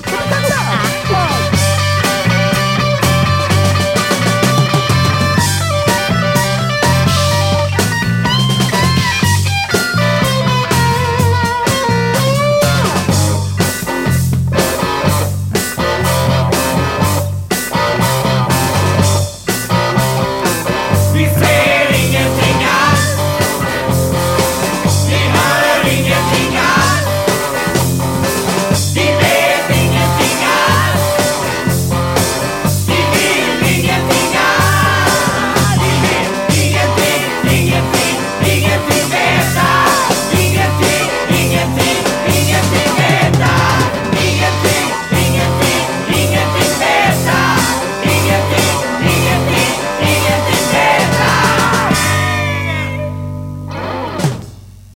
Vicente!